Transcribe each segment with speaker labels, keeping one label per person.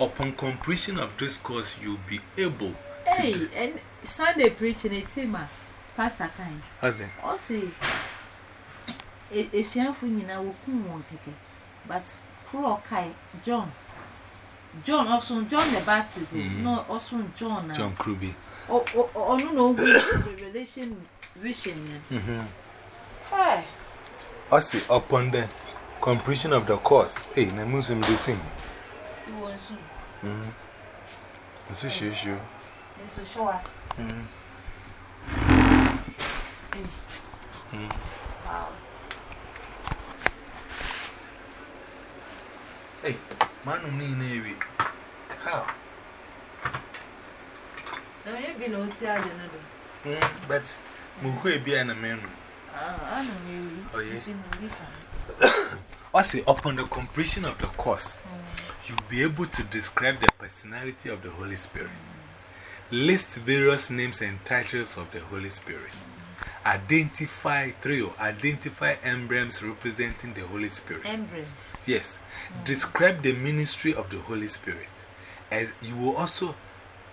Speaker 1: upon completion of this course, you'll be able.
Speaker 2: Hey, and Sunday preaching a team, Pastor Kind.
Speaker 1: How's it?
Speaker 2: Also, share for you now, won't take it. But Crow Kai, John. John also John the Baptist, no, also John.
Speaker 1: John Kruby.
Speaker 2: Oh, oh, oh, no, no, revelation vision. Hi.
Speaker 1: I say, upon the completion of the course, hey, na Muslim the same.
Speaker 2: You want to?
Speaker 1: Mm. So, sure, sure.
Speaker 2: It's a shower.
Speaker 1: Mm. Mm.
Speaker 2: Wow.
Speaker 1: Hey, man, me navy. Cow.
Speaker 2: Now you've been on Saturday, no?
Speaker 1: Mm, but, Mukwe be an amendment.
Speaker 2: Ah, I know you.
Speaker 1: Oh, yeah.
Speaker 2: You've been on this
Speaker 1: I say, upon the completion of the course, you'll be able to describe the personality of the Holy Spirit, list various names and titles of the Holy Spirit, identify, three, or identify emblems representing the Holy Spirit.
Speaker 2: Emblems.
Speaker 1: Yes, describe the ministry of the Holy Spirit. As you will also,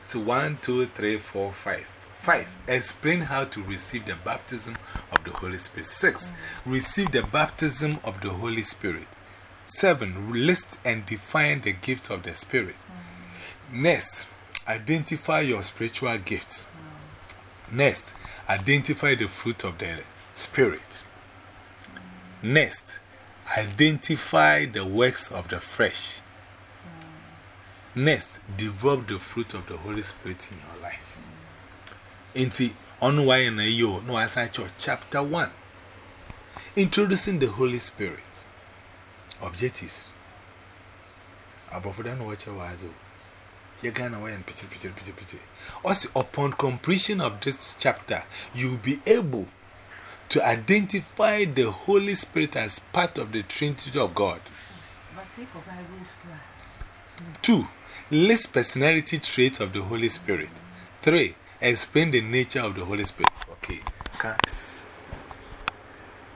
Speaker 1: so one, two, three, four, five. Five, explain how to receive the baptism of the Holy Spirit. Six, mm. receive the baptism of the Holy Spirit. Seven, list and define the gifts of the Spirit. Mm. Next, identify your spiritual gifts. Mm. Next, identify the fruit of the Spirit. Mm. Next, identify the works of the flesh. Next, develop the fruit of the Holy Spirit in your life. Inti, on why na yo, no, as I chapter 1. Introducing the Holy Spirit. Objectives. What you was. You're gonna wear and pity, pity, pity, pity. Also, upon completion of this chapter, you'll be able to identify the Holy Spirit as part of the Trinity of God. Two, list personality traits of the Holy Spirit. Three, explain the nature of the Holy Spirit. Okay.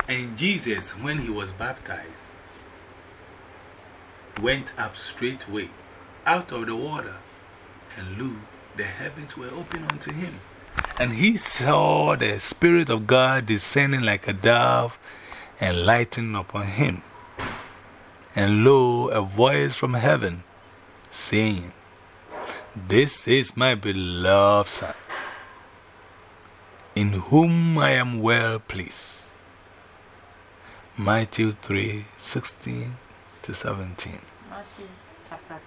Speaker 1: And Jesus, when he was baptized, went up straightway out of the water, and lo, the heavens were opened unto him. And he saw the Spirit of God descending like a dove and lighting upon him. And lo, a voice from heaven saying, This is my beloved Son, in whom I am well pleased. Matthew 3 16 to 17.
Speaker 2: Matthew chapter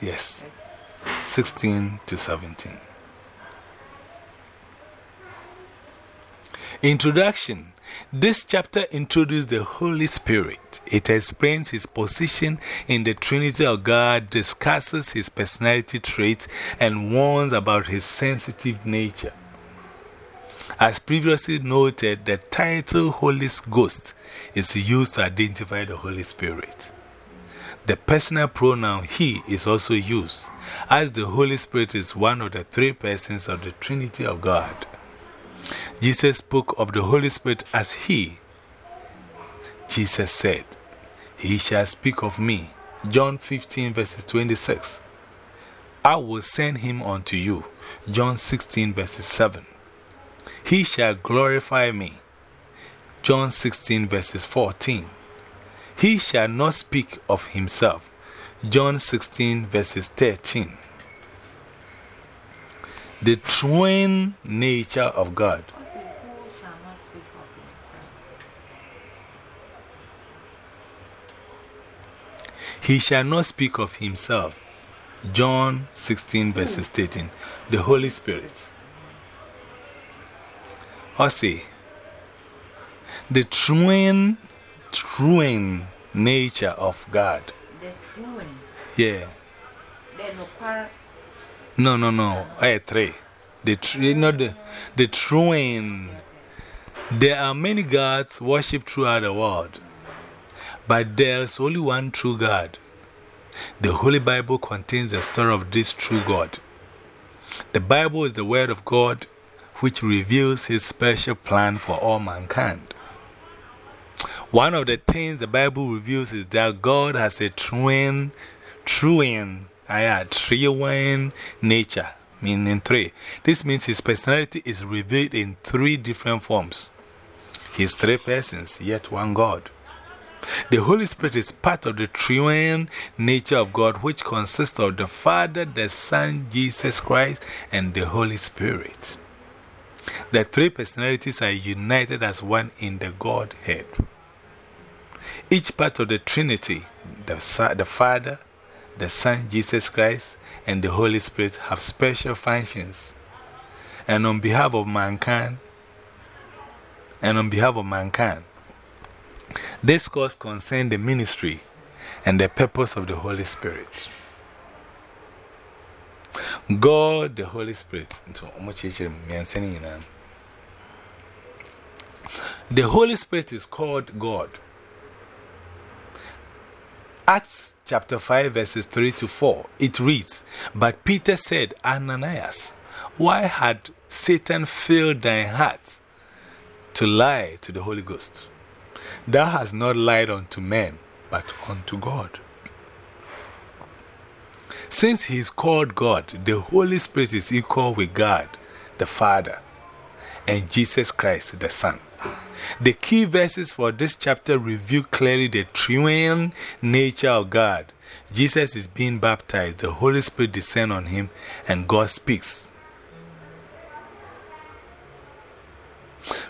Speaker 2: 3.
Speaker 1: Yes,
Speaker 2: Yes.
Speaker 1: 16 to 17. Introduction This chapter introduces the Holy Spirit. It explains his position in the Trinity of God, discusses his personality traits, and warns about his sensitive nature. As previously noted, the title Holy Ghost is used to identify the Holy Spirit. The personal pronoun he is also used, as the Holy Spirit is one of the three persons of the Trinity of God. Jesus spoke of the Holy Spirit as He. Jesus said, He shall speak of me. John 15, verses 26. I will send him unto you. John 16, verses 7. He shall glorify me. John 16, verses 14. He shall not speak of himself. John 16, verses 13. The twin nature of God. He shall not speak of himself. John 16, verses 13. The Holy Spirit. Or say, the twin, twin nature of God.
Speaker 2: The true one.
Speaker 1: Yeah.
Speaker 2: No
Speaker 1: No, no, no. Eh, three. The, tr not the, the twin. There are many gods worshipped throughout the world, but there's only one true God. The Holy Bible contains the story of this true God. The Bible is the Word of God which reveals His special plan for all mankind. One of the things the Bible reveals is that God has a twin, twin I had nature, meaning three. This means his personality is revealed in three different forms. He's three persons, yet one God. The Holy Spirit is part of the triune nature of God, which consists of the Father, the Son, Jesus Christ, and the Holy Spirit. The three personalities are united as one in the Godhead. Each part of the Trinity, the, the Father, the Son, Jesus Christ, and the Holy Spirit have special functions. And on behalf of mankind, and on behalf of mankind, this course concerns the ministry and the purpose of the Holy Spirit. God, the Holy Spirit. The Holy Spirit is called God. Acts chapter 5, verses 3 to 4, it reads, But Peter said, Ananias, why had Satan filled thy heart to lie to the Holy Ghost? Thou hast not lied unto men, but unto God. Since he is called God, the Holy Spirit is equal with God, the Father, and Jesus Christ, the Son. The key verses for this chapter reveal clearly the triune nature of God. Jesus is being baptized, the Holy Spirit descends on him, and God speaks.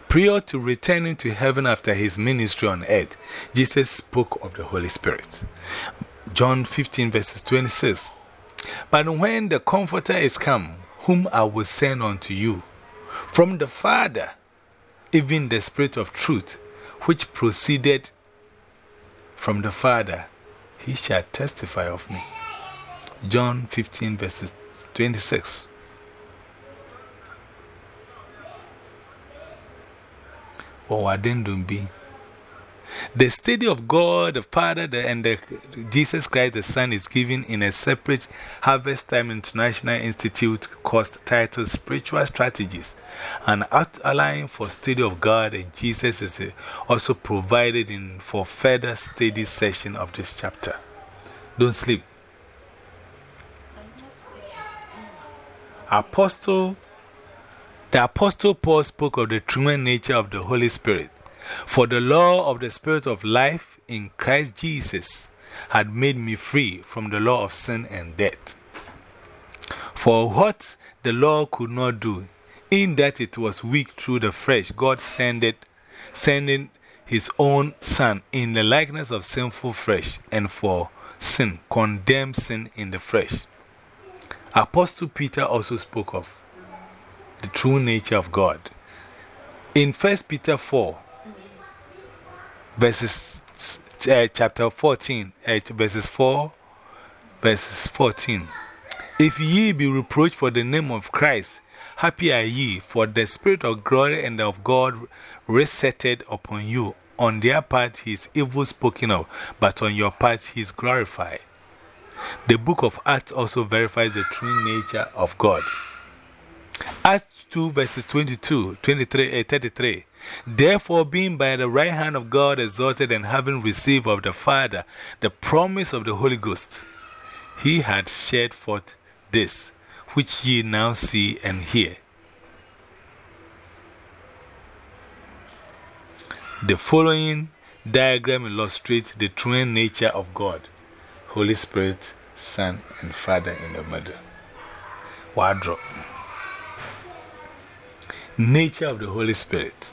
Speaker 1: Prior to returning to heaven after his ministry on earth, Jesus spoke of the Holy Spirit. John 15, verses 26. But when the Comforter is come, whom I will send unto you, from the Father, even the Spirit of truth, which proceeded from the Father, he shall testify of me. John 15, verses 26. Or addendum B. The study of God, the Father, the, and the, Jesus Christ, the Son, is given in a separate Harvestime International Institute course titled Spiritual Strategies. An outline for study of God and Jesus is uh, also provided in for further study session of this chapter. Don't sleep. Apostle, the Apostle Paul spoke of the true nature of the Holy Spirit. For the law of the Spirit of life in Christ Jesus had made me free from the law of sin and death. For what the law could not do, in that it was weak through the flesh, God sended, sending his own Son in the likeness of sinful flesh, and for sin, condemned sin in the flesh. Apostle Peter also spoke of the true nature of God. In 1 Peter 4, verses, uh, chapter 14, uh, verses 4, verses 14. If ye be reproached for the name of Christ, happy are ye, for the Spirit of glory and of God resetted upon you. On their part, he is evil spoken of, but on your part, he is glorified. The book of Acts also verifies the true nature of God. Acts 2, verses 22, 23, uh, 33. Therefore, being by the right hand of God exalted and having received of the Father the promise of the Holy Ghost, he had shed forth this, which ye now see and hear. The following diagram illustrates the true nature of God Holy Spirit, Son, and Father in the middle. Wardrobe. Nature of the Holy Spirit.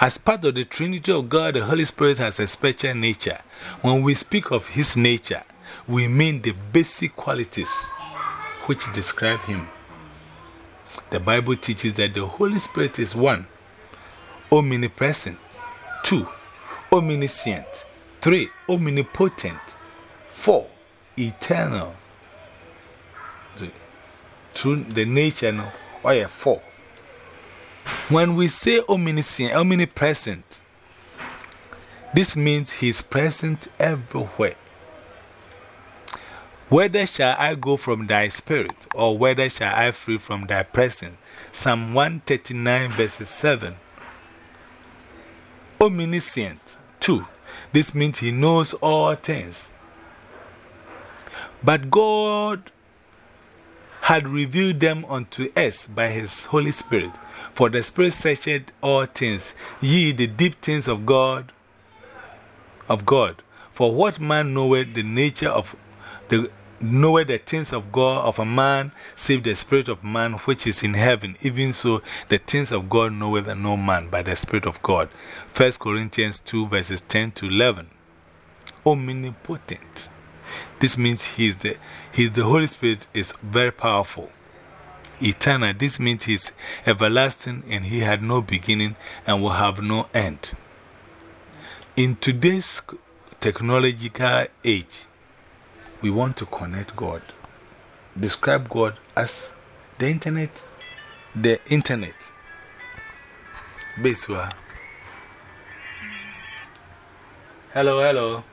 Speaker 1: As part of the Trinity of God, the Holy Spirit has a special nature. When we speak of His nature, we mean the basic qualities which describe Him. The Bible teaches that the Holy Spirit is one, omnipresent, two, omniscient, three, omnipotent, four, eternal. The, the nature, no, a four? When we say omniscient, omnipresent, this means He is present everywhere. Whether shall I go from thy spirit, or whether shall I flee from thy presence? Psalm 139, verses 7. Omniscient, 2. This means he knows all things. But God had revealed them unto us by His Holy Spirit. For the Spirit searcheth all things, ye the deep things of God. Of God. For what man knoweth the nature of the knoweth the things of God of a man, save the Spirit of man which is in heaven. Even so, the things of God knoweth no man by the Spirit of God. 1 Corinthians 2 verses 10 to 11. Omnipotent. This means he is the, he is the Holy Spirit is very powerful. Eternal. This means he is everlasting and he had no beginning and will have no end. In today's technological age, we want to connect God. Describe God as the internet. The internet. Basically. Hello, hello.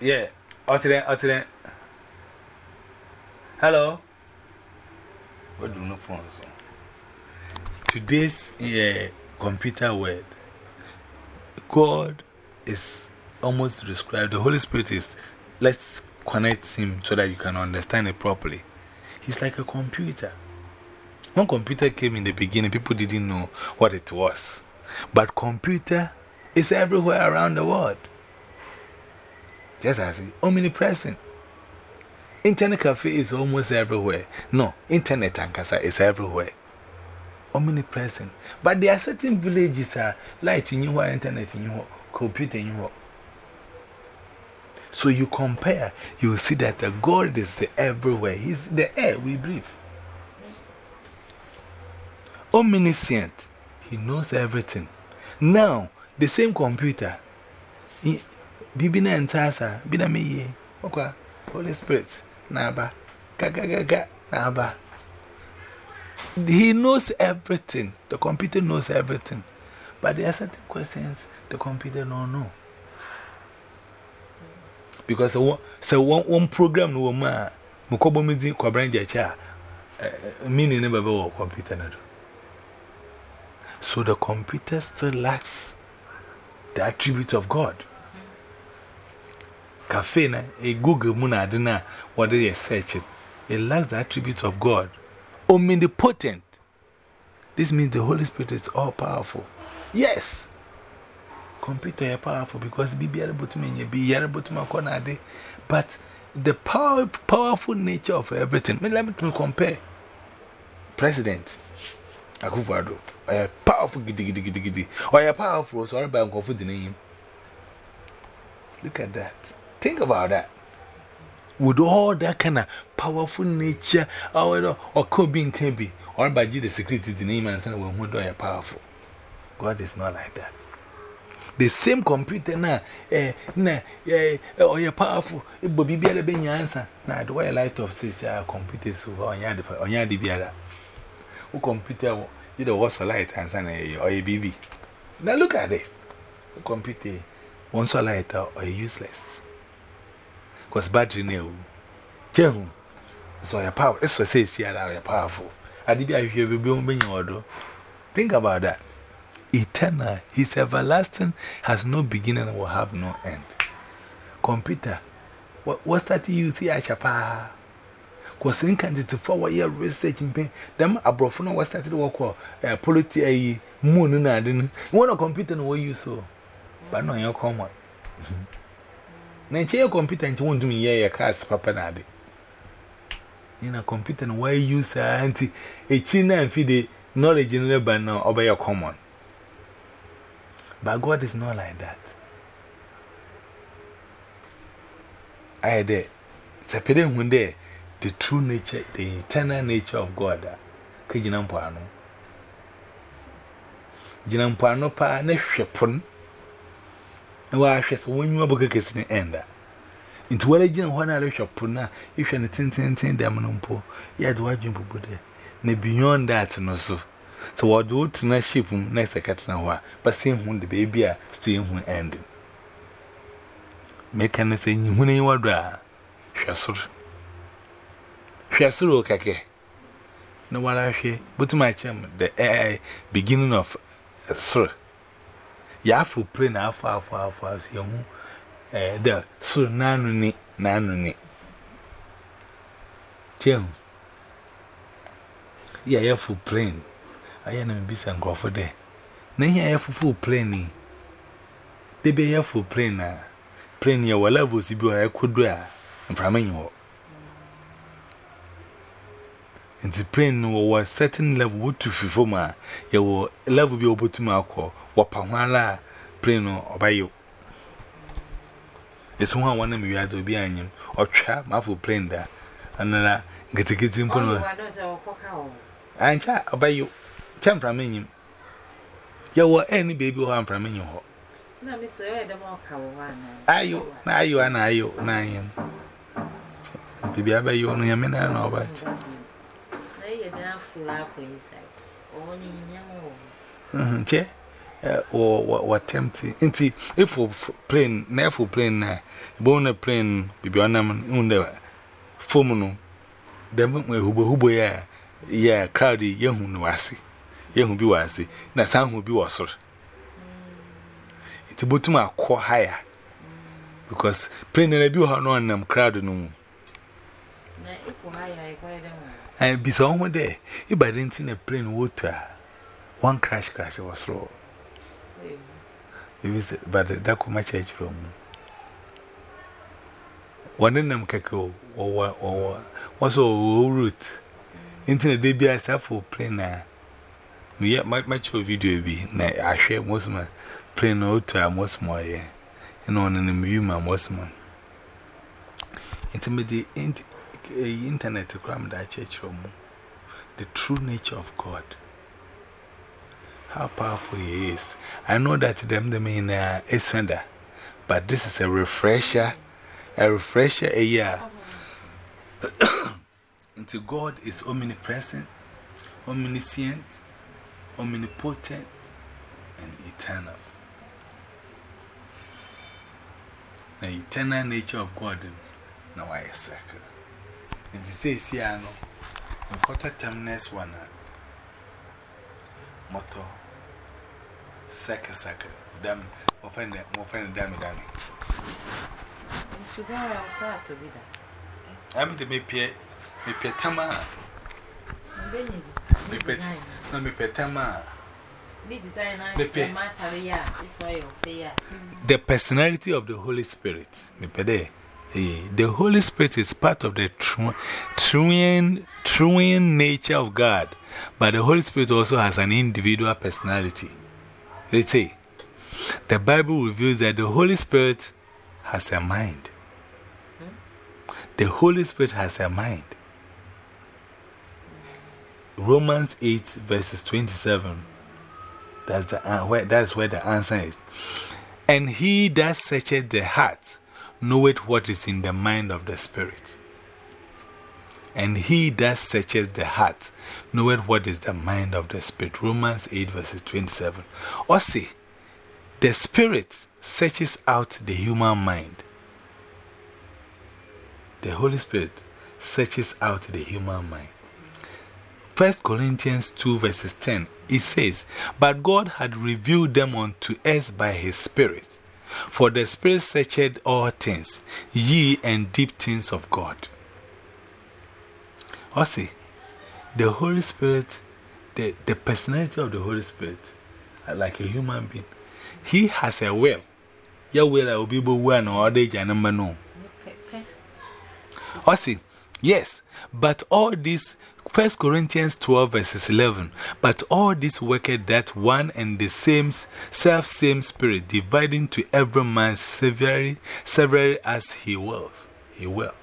Speaker 1: Yeah. Hello. What do you know from? Today's uh, computer world, God is almost described. The Holy Spirit is, let's connect Him so that you can understand it properly. He's like a computer. When computer came in the beginning, people didn't know what it was. But computer is everywhere around the world. Just as omnipresent. Internet cafe is almost everywhere. No, internet and casa is everywhere. Omnipresent. But there are certain villages that light in your internet in your computer in your so you compare, you see that the God is everywhere. He's the air we breathe. Omniscient. He knows everything. Now, the same computer. Bibi na ntasa, bina. Okwa, Holy Spirit, naba. Gaga gaga, naba. He knows everything. The computer knows everything. But there are certain questions the computer don't know. Because so one, one program no ma, Mukobo Midi, Quabranja cha, eh, meaning never computer. So the computer still lacks the attributes of God. Cafe na a Google Muna Dina, what they search it. It lacks the attributes of God. Omnipotent. This means the Holy Spirit is all powerful. Yes computer is powerful because to mean be able to make But the power, powerful nature of everything. Let me compare. President Akufo-Addo, a powerful gidi gidi gidi gidi, or a powerful sorry by Uncle the name. Look at that. Think about that. With all that kind of powerful nature, or, or could be, can be, or by the security, the name and son, we are powerful. God is not like that. The same computer na eh na eh you're powerful. E bo bibia le benya answer. Now, the way light of says ah computer so onya de onya de biara o computer you know, what's a light answer na or a bibi now look at this. The computer once a light or useless because battery na o chehu so your power it's so says yeah that powerful adibia hwe be be o benya odo think about that eternal. He's everlasting, has no beginning, and will have no end. Computer, what, what's that you see? Achapa. Because in candidate for what you're researching, them abrofuna was started to work for a polity a moon and I didn't want a computer and what you saw. But no, you're common. Nature computer and you won't do me, yeah, your car's papa nadi. In a computer, and why you say, Auntie, a chin and feed the knowledge in the band now, obey your common. But God is not like that. I had it. Separating one day, the true nature, the eternal nature of God. Kajinampuano. Jinampuano pa ne shepon. Na wa hwɛ sɛ wɔn nyuma bɔkɛ kɛse ne ɛnda nti wɔn agyina hɔ na rehwɛ po na ehwɛ ne tententen dɛm no mpo yɛ de wadwin bubu dɛ na beyond that no so So, what do to na ship next second? But seeing whom the baby are seeing who ending. Make an say, you when you are dry. Shassur. Shassur, okay. No, what I say, but to my chum, the air beginning of sir. Yafu pray now far, far, far, young. The sur nanuni, nanuni. Jim. Yeah, yeah, full plane. I am in Bis and Crawford there. Nay, yeah, full plane. They be here full plane now. Plane here, where levels you be, I could do it. And from you. You will level be able to my call. Wapamala plane or by you. It's one one of me, I do be on him, or trap my full plane there. And then I get to get in. I'm chat about you. Champ from him. You were any baby who I'm from you. Ayo, na ayo, and ayo, na him. Baby, I bet you only a minute and over. Che, or tempting. Inti, if for plane, never plane, na, bone a plane, baby, on them, under Fomuno. Them who who ya, ya, crowdy, young who was, young who be was, na some who be was. It's about to my core higher because plane and a be on them crowd no. And be somewhere there. If I didn't see a plane water, one crash crash was slow. But that could my church room. One in them keko or was all route. Into the day, I sat for plane. Me yet my much of video be. I share most my plane to most more. In the view, my most man. Intimate internet to cram that church room. The true nature of God. How powerful He is. I know that them the main uh, is but this is a refresher, a refresher a year. Until God is omnipresent, omniscient, omnipotent, and eternal. The eternal nature of God. Now I second. And it says here, no, quarter term next one. Moto, second, second, damn, more friend, more friend, damn, damn. I'm the me peer, me peer tama. No, me peer tama. The personality of the Holy Spirit, me pede. The Holy Spirit is part of the true nature of God, but the Holy Spirit also has an individual personality. Let's say, the Bible reveals that the Holy Spirit has a mind. The Holy Spirit has a mind. Romans 8, verses 27. That's, the, uh, where, that's where the answer is. And he that searches the heart knoweth what is in the mind of the Spirit. And he that searches the heart knoweth what is the mind of the Spirit. Romans 8, verses 27. Or see, the Spirit searches out the human mind. The Holy Spirit searches out the human mind. 1 Corinthians 2, verses 10, it says, But God had revealed them unto us by His Spirit. For the Spirit searcheth all things, ye and deep things of God. Oh, also, the Holy Spirit, the, the personality of the Holy Spirit, like a human being, he has a will. Your will, I will be one or other, Janamba no. Also, yes, but all this 1 Corinthians 12 verses 11. But all this worketh that one and the same self same spirit, dividing to every man severally, severally as he wills. He will.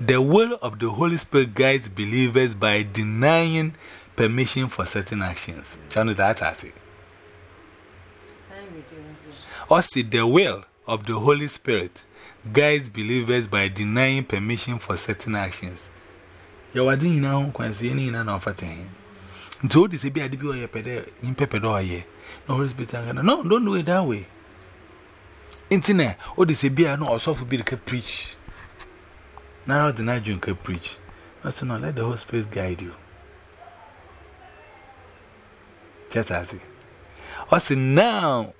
Speaker 1: The will of the Holy Spirit guides believers by denying permission for certain actions. Channel that I say. Also, the will of the Holy Spirit guides believers by denying permission for certain actions. You are doing now, Quincy, any in an offer thing. So, this is a bit of a pede in pepper door. No, hospital. No, don't do it that way. Internet, or this is a beer, no, or soft be preach. Now, the night you can preach. That's not let the Holy Spirit guide you. Just as it. Also, now,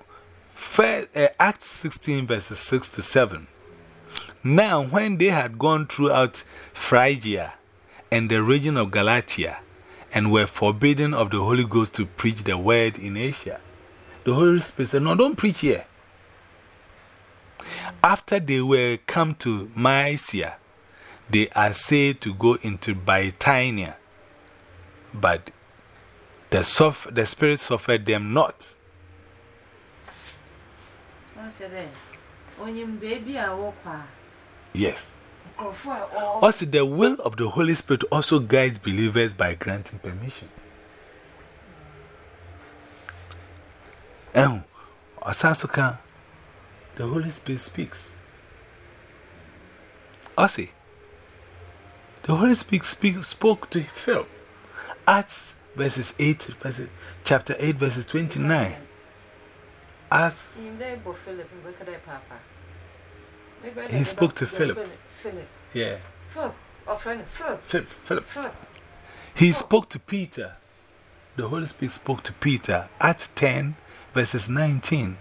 Speaker 1: First, uh, Acts 16, verses 6 to 7. Now, when they had gone throughout Phrygia and the region of Galatia, and were forbidden of the Holy Ghost to preach the word in Asia, the Holy Spirit said, No, don't preach here. After they were come to Mysia, they are said to go into Bithynia, but the, the Spirit suffered them not. Yes. Oh. Also, the will of the Holy Spirit also guides believers by granting permission. And Asasuka, the Holy Spirit speaks. Also, the Holy Spirit speak, spoke to Philip. Acts verses 8, verses, chapter 8, verses 29. As he spoke to Philip. Yeah. Philip. Philip. He spoke to Peter. The Holy Spirit spoke to Peter. at 10, verses 19.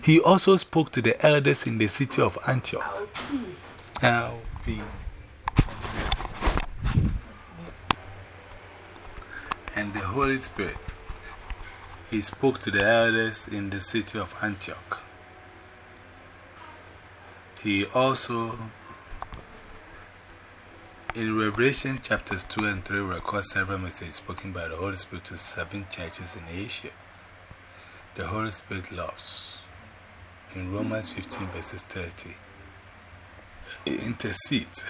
Speaker 1: He also spoke to the elders in the city of Antioch. And the Holy Spirit, he spoke to the elders in the city of Antioch. He also, in Revelation chapters 2 and 3, records several messages spoken by the Holy Spirit to seven churches in Asia. The Holy Spirit loves. In Romans 15, verses 30, he intercedes.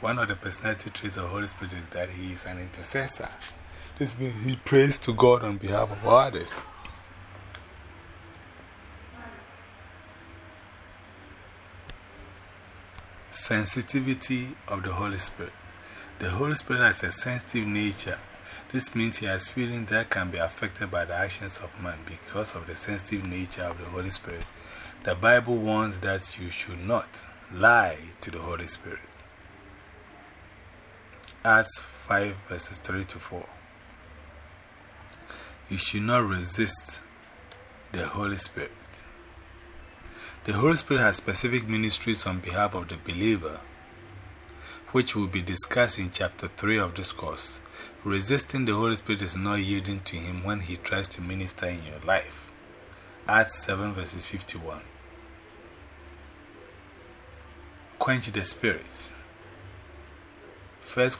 Speaker 1: One of the personality traits of the Holy Spirit is that he is an intercessor. This means he prays to God on behalf of others. Sensitivity of the Holy Spirit. The Holy Spirit has a sensitive nature. This means he has feelings that can be affected by the actions of man because of the sensitive nature of the Holy Spirit. The Bible warns that you should not lie to the Holy Spirit. Acts 5 verses 3 to 4. You should not resist the Holy Spirit. The Holy Spirit has specific ministries on behalf of the believer, which will be discussed in chapter 3 of this course. Resisting the Holy Spirit is not yielding to Him when He tries to minister in your life. Acts 7 verses 51. Quench the Spirit. 1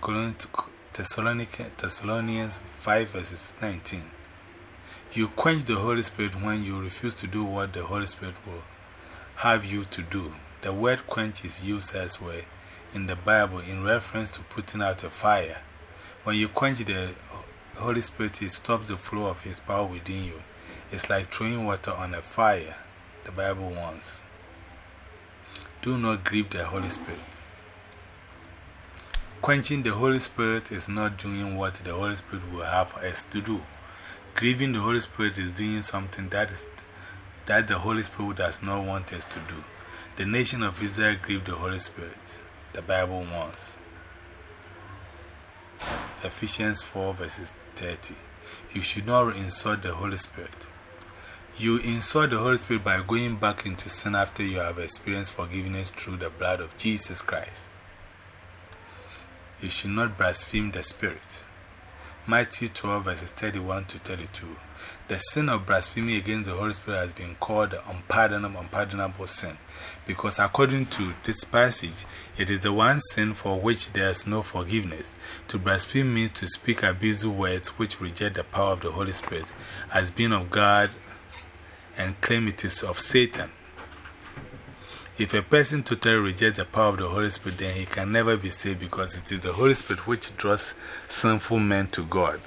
Speaker 1: Thessalonians 5 verses 19. You quench the Holy Spirit when you refuse to do what the Holy Spirit will have you to do. The word quench is used elsewhere in the Bible in reference to putting out a fire. When you quench the Holy Spirit, it stops the flow of His power within you. It's like throwing water on a fire, the Bible wants. Do not grieve the Holy Spirit. Quenching the Holy Spirit is not doing what the Holy Spirit will have us to do. Grieving the Holy Spirit is doing something that is that the Holy Spirit does not want us to do. The nation of Israel grieved the Holy Spirit. The Bible wants. Ephesians 4 verses 30. You should not insult the Holy Spirit. You insult the Holy Spirit by going back into sin after you have experienced forgiveness through the blood of Jesus Christ. You should not blaspheme the Spirit. Matthew 12 verses 31 to 32. The sin of blasphemy against the Holy Spirit has been called unpardonable, unpardonable sin because, according to this passage, it is the one sin for which there is no forgiveness. To blaspheme means to speak abusive words which reject the power of the Holy Spirit as being of God and claim it is of Satan. If a person totally rejects the power of the Holy Spirit, then he can never be saved because it is the Holy Spirit which draws sinful men to God.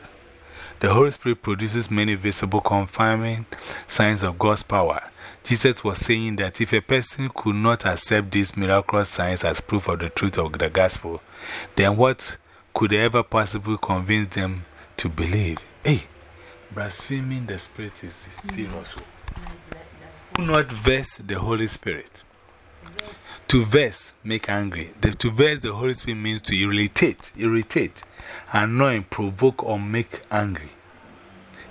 Speaker 1: The Holy Spirit produces many visible, confirming signs of God's power. Jesus was saying that if a person could not accept these miraculous signs as proof of the truth of the gospel, then what could ever possibly convince them to believe? Hey, blaspheming the Spirit is sin serious. Mm. Do not vex the Holy Spirit. To vex, make angry. The, to vex the Holy Spirit means to irritate, irritate, annoy, provoke, or make angry.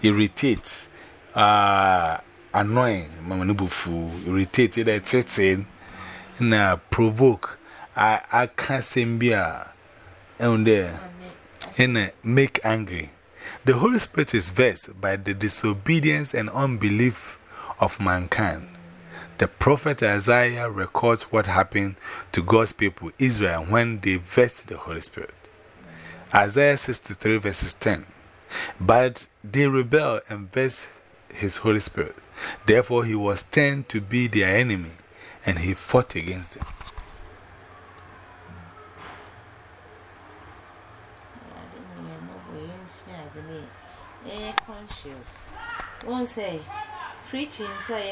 Speaker 1: Irritate. Uh, annoying, Mamanibufu, irritated, etc. Na provoke. I, I can't say and make angry. The Holy Spirit is vexed by the disobedience and unbelief of mankind. The prophet Isaiah records what happened to God's people, Israel, when they vexed the Holy Spirit. Isaiah 63 verses 10. But they rebelled and vexed his Holy Spirit. Therefore, he was turned to be their enemy and he fought against them.
Speaker 2: One say, preaching, say,